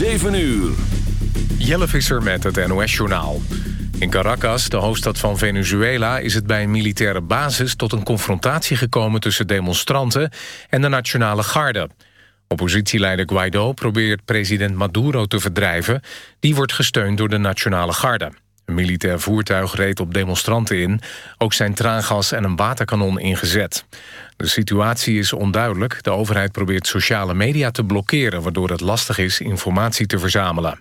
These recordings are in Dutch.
7 uur. Jelle Visser met het NOS-journaal. In Caracas, de hoofdstad van Venezuela... is het bij een militaire basis tot een confrontatie gekomen... tussen demonstranten en de Nationale Garde. Oppositieleider Guaido probeert president Maduro te verdrijven. Die wordt gesteund door de Nationale Garde. Een militair voertuig reed op demonstranten in. Ook zijn traangas en een waterkanon ingezet. De situatie is onduidelijk. De overheid probeert sociale media te blokkeren... waardoor het lastig is informatie te verzamelen.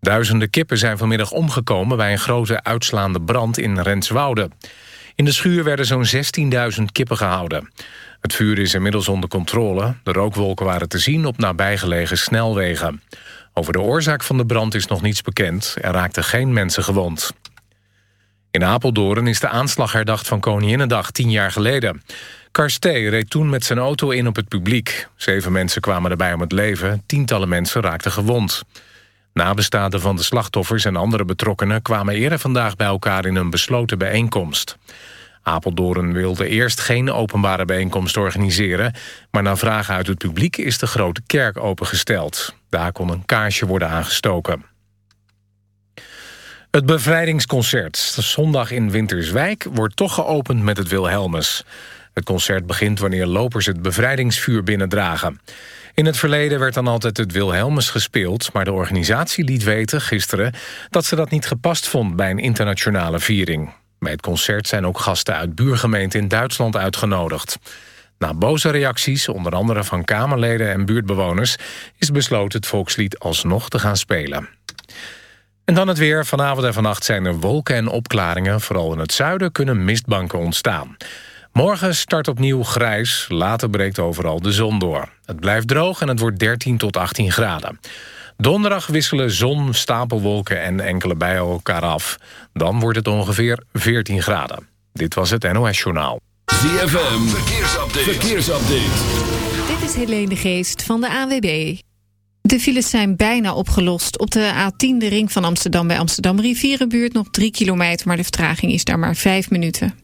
Duizenden kippen zijn vanmiddag omgekomen... bij een grote uitslaande brand in Renswoude. In de schuur werden zo'n 16.000 kippen gehouden. Het vuur is inmiddels onder controle. De rookwolken waren te zien op nabijgelegen snelwegen. Over de oorzaak van de brand is nog niets bekend. Er raakten geen mensen gewond. In Apeldoorn is de aanslag herdacht van Koninginnedag tien jaar geleden. Karste reed toen met zijn auto in op het publiek. Zeven mensen kwamen erbij om het leven, tientallen mensen raakten gewond. Nabestaanden van de slachtoffers en andere betrokkenen... kwamen eerder vandaag bij elkaar in een besloten bijeenkomst. Apeldoorn wilde eerst geen openbare bijeenkomst organiseren... maar na vragen uit het publiek is de grote kerk opengesteld. Daar kon een kaarsje worden aangestoken. Het bevrijdingsconcert, zondag in Winterswijk... wordt toch geopend met het Wilhelmus. Het concert begint wanneer lopers het bevrijdingsvuur binnendragen. In het verleden werd dan altijd het Wilhelmus gespeeld... maar de organisatie liet weten gisteren dat ze dat niet gepast vond... bij een internationale viering. Bij het concert zijn ook gasten uit buurgemeenten in Duitsland uitgenodigd. Na boze reacties, onder andere van Kamerleden en buurtbewoners... is besloten het volkslied alsnog te gaan spelen. En dan het weer. Vanavond en vannacht zijn er wolken en opklaringen. Vooral in het zuiden kunnen mistbanken ontstaan. Morgen start opnieuw grijs. Later breekt overal de zon door. Het blijft droog en het wordt 13 tot 18 graden. Donderdag wisselen zon, stapelwolken en enkele bijen elkaar af. Dan wordt het ongeveer 14 graden. Dit was het NOS Journaal. ZFM, verkeersupdate. verkeersupdate. Dit is Helene de Geest van de AWB. De files zijn bijna opgelost. Op de A10, de ring van Amsterdam bij Amsterdam Rivierenbuurt... nog 3 kilometer, maar de vertraging is daar maar 5 minuten.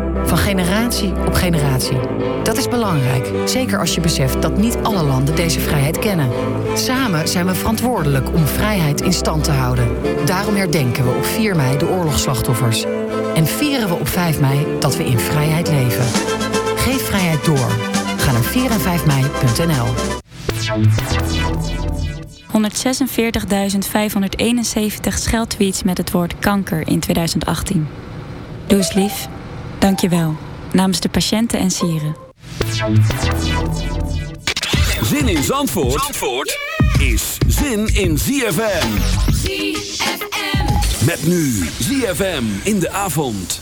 Van generatie op generatie. Dat is belangrijk, zeker als je beseft dat niet alle landen deze vrijheid kennen. Samen zijn we verantwoordelijk om vrijheid in stand te houden. Daarom herdenken we op 4 mei de oorlogsslachtoffers. En vieren we op 5 mei dat we in vrijheid leven. Geef vrijheid door. Ga naar 4 en 5 mei.nl. 146.571 scheldtweets met het woord kanker in 2018. Doe eens lief. Dankjewel. Namens de patiënten en sieren. Zin in Zandvoort, Zandvoort is zin in ZFM. ZFM. Met nu ZFM in de avond.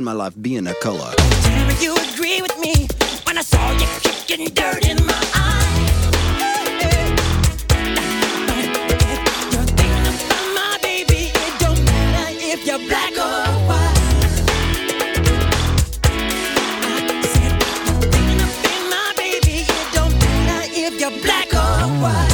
spend my life being a color. Tell me you agree with me when I saw you kicking dirt in my You're black or white.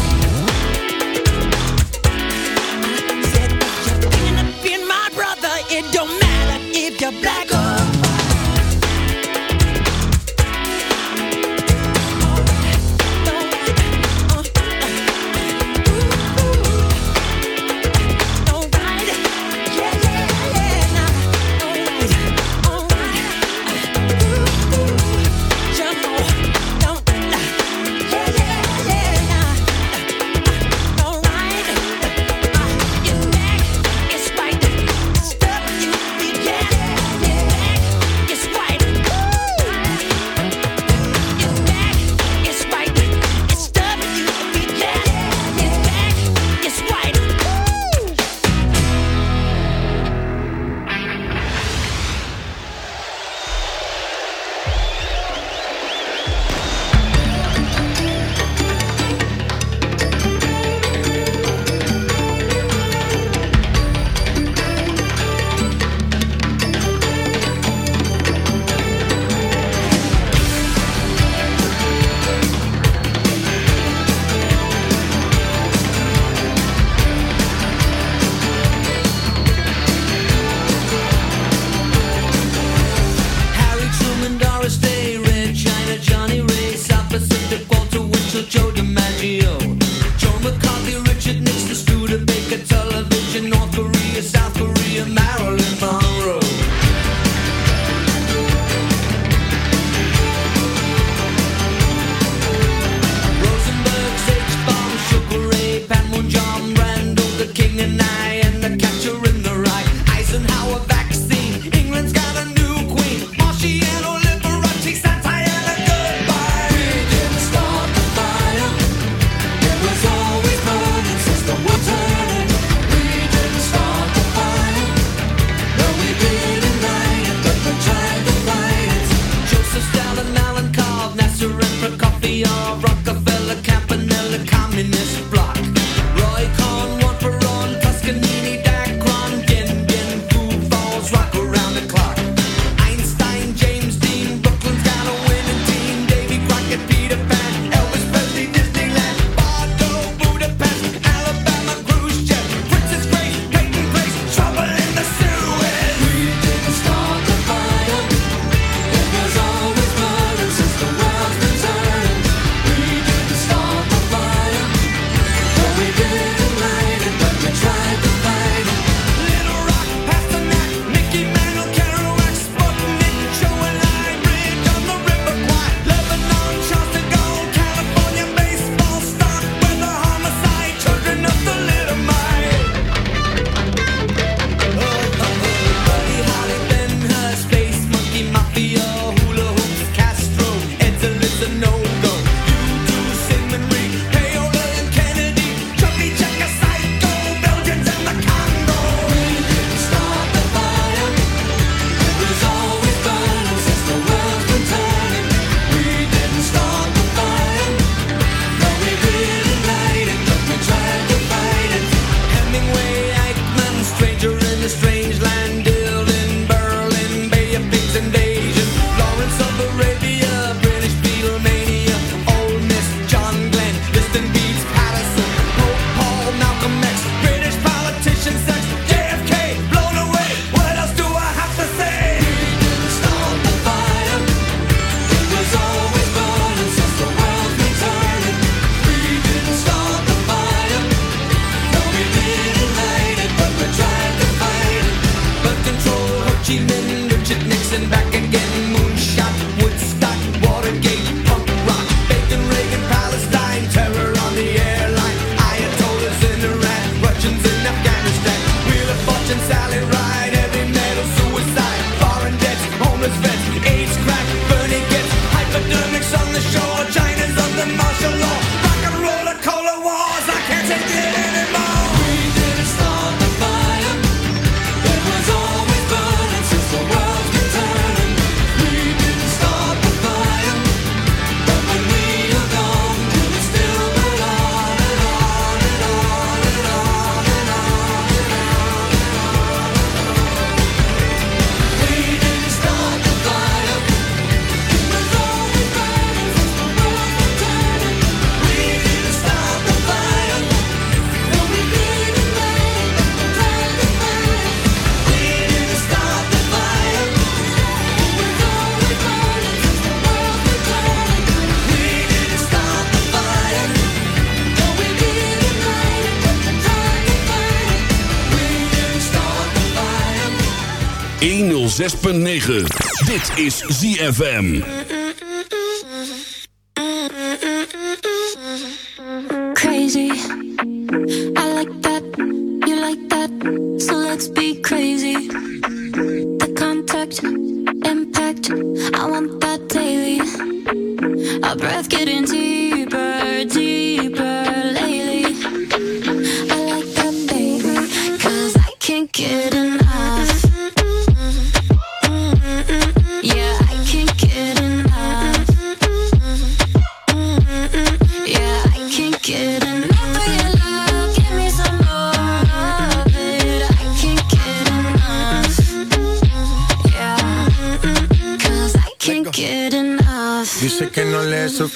106.9. Dit is ZFM.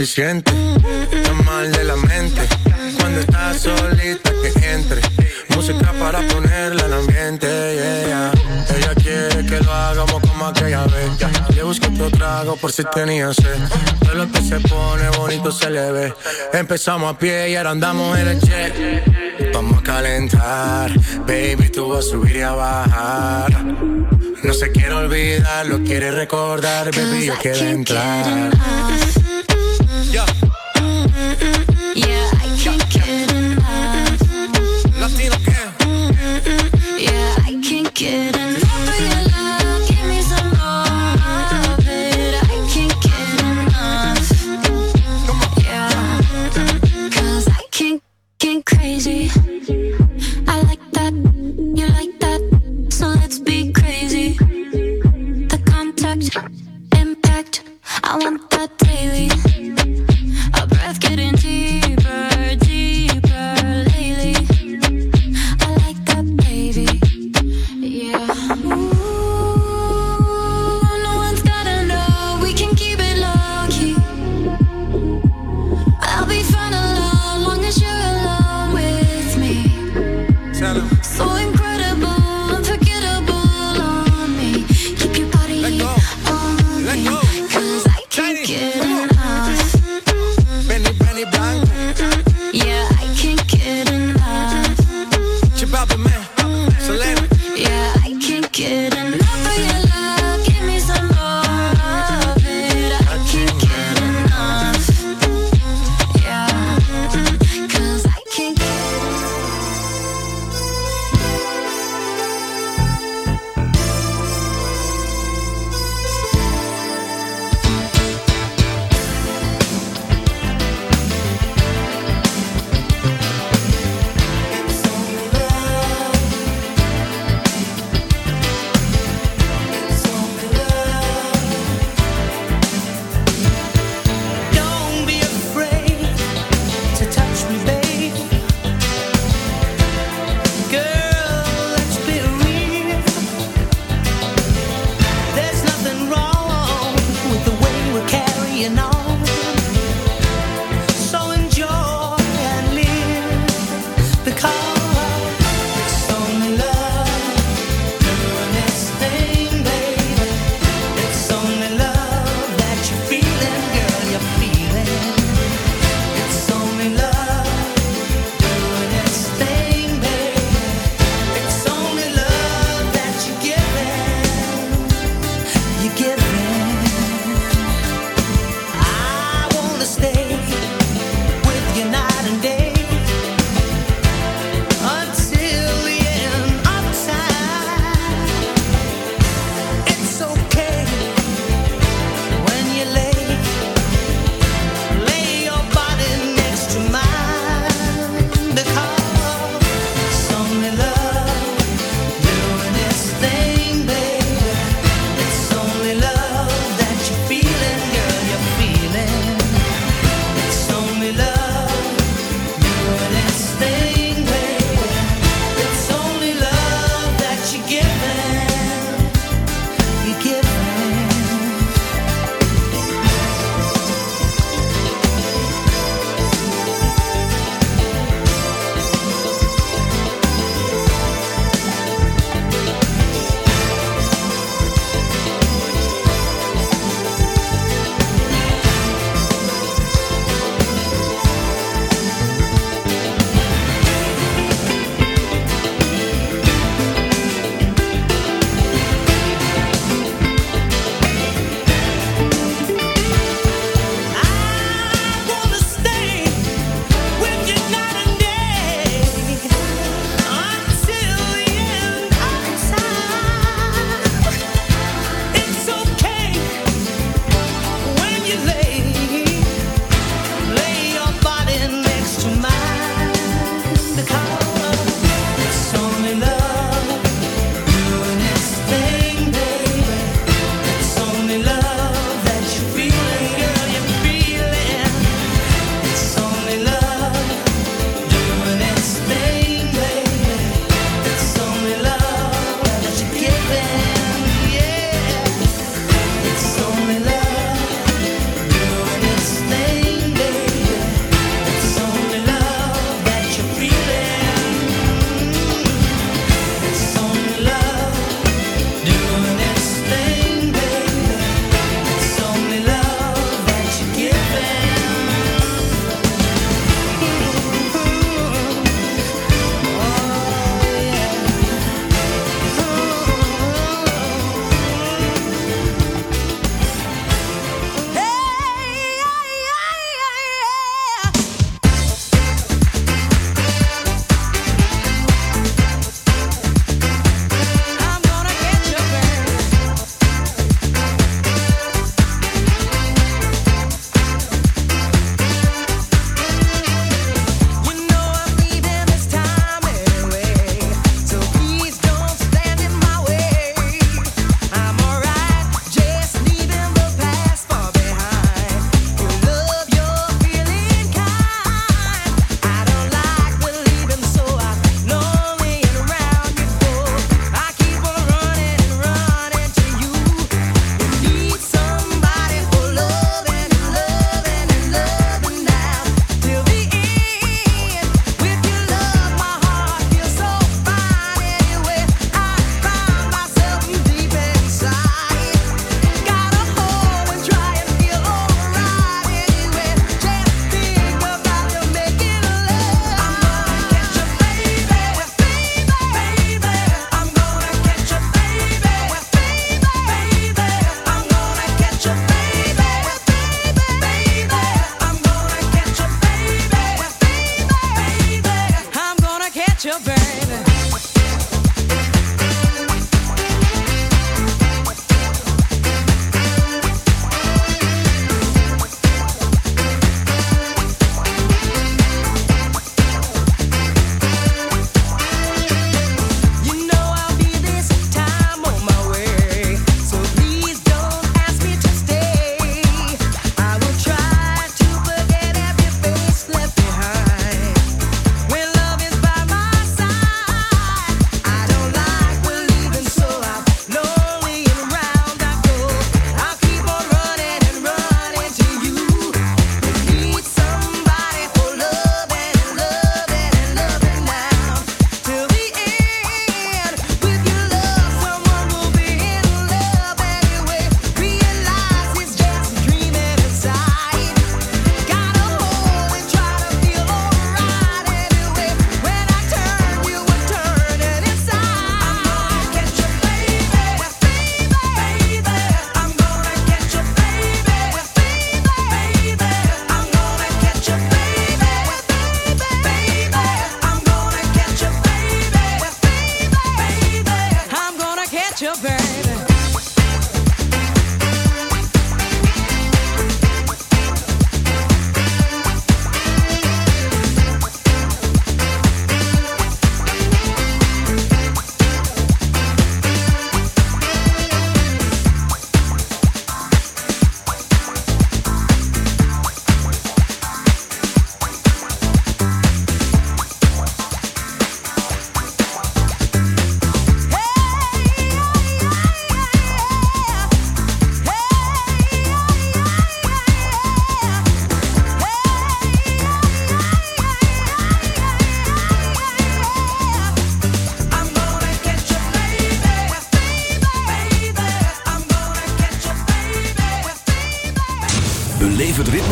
Suficiente, está mal de la mente. Cuando está solita que entre, música para ponerla en ambiente. yeah, yeah. Ella quiere que lo hagamos como aquella vez. Le busqué otro trago por si tenía sed. Todo lo que se pone bonito se le ve. Empezamos a pie y ahora andamos en el jet. Vamos a calentar, baby, tú vas a subir y a bajar. No se quiere olvidar, lo quiere recordar, baby, yo quiero entrar.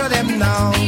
Show them now.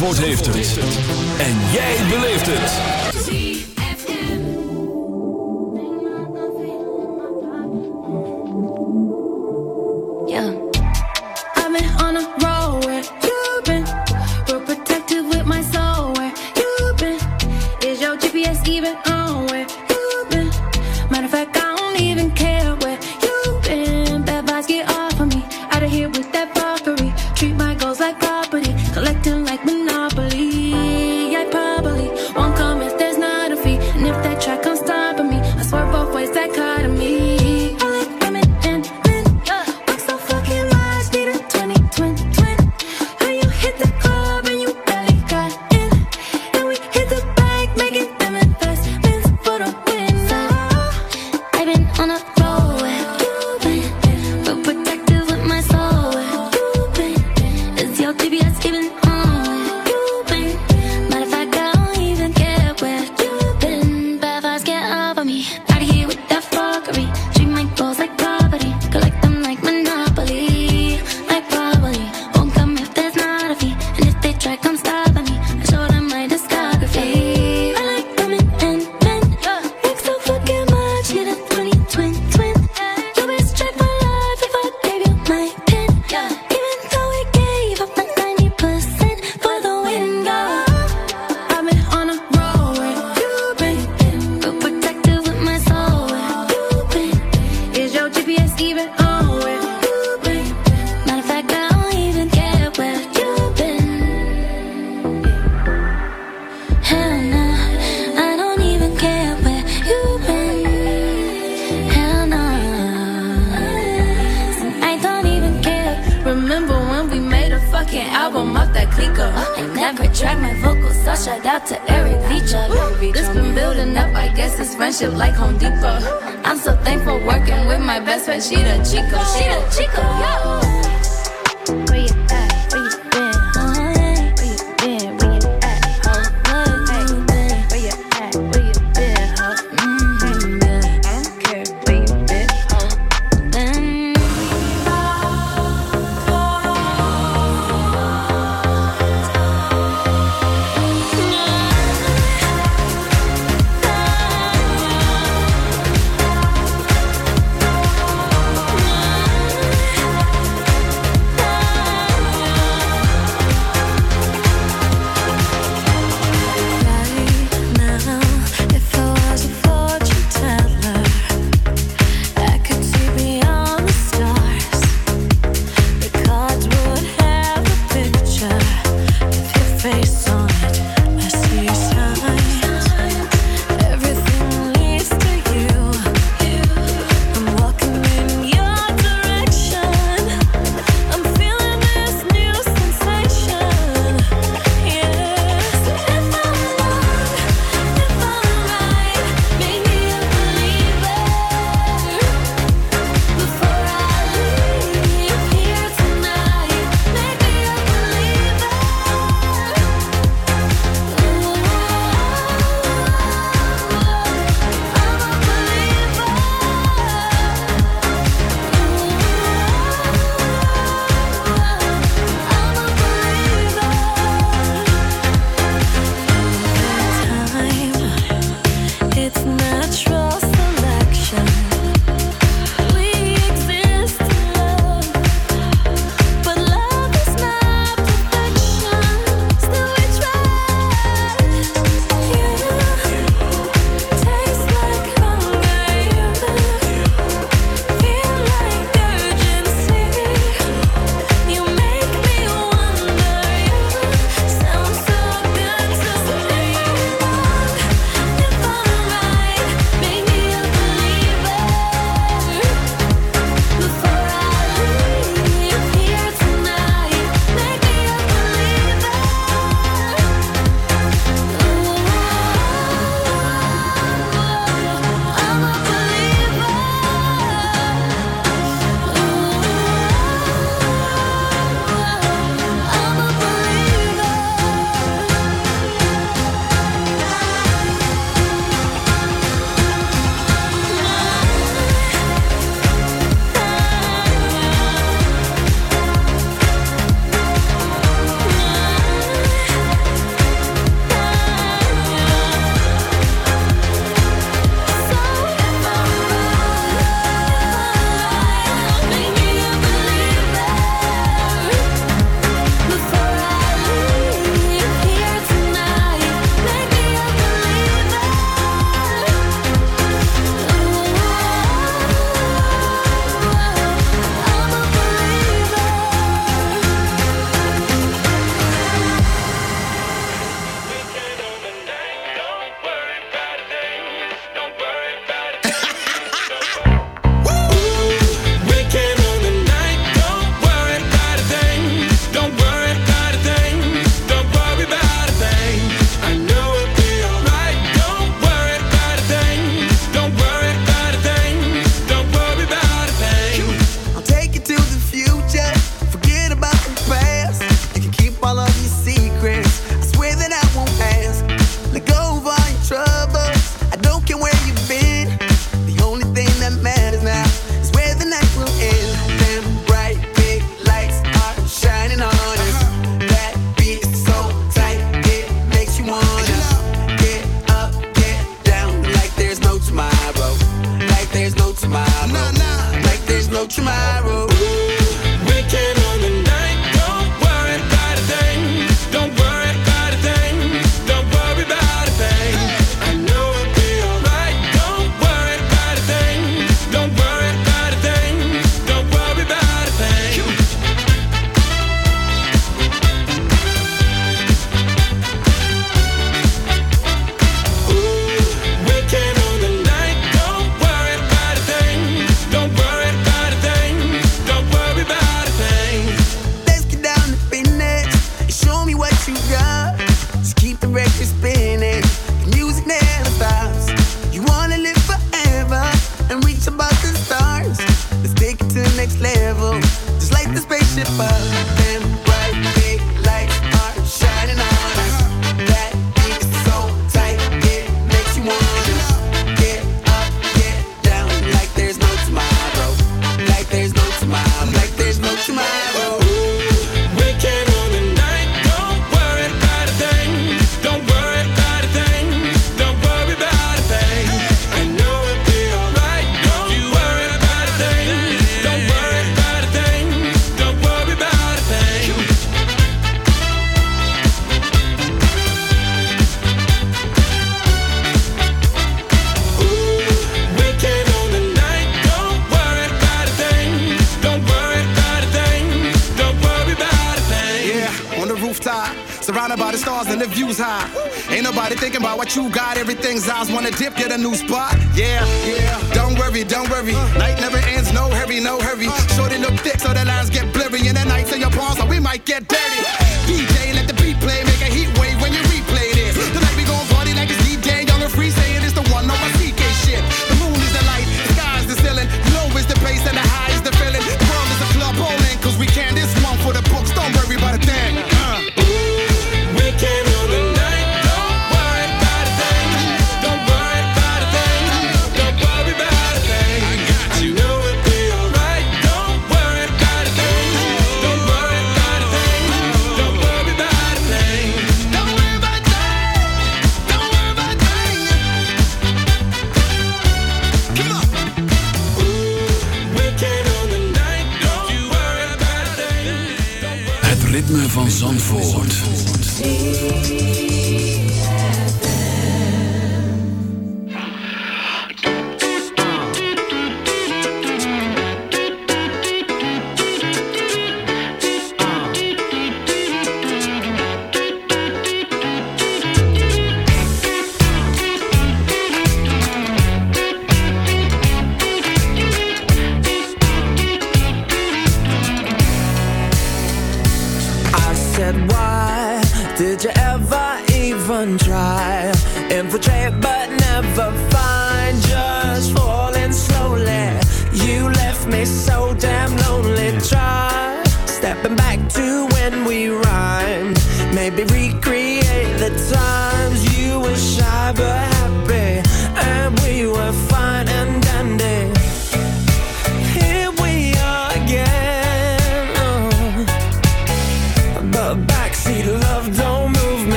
Zandvoort heeft het. En jij Is your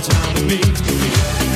time with me.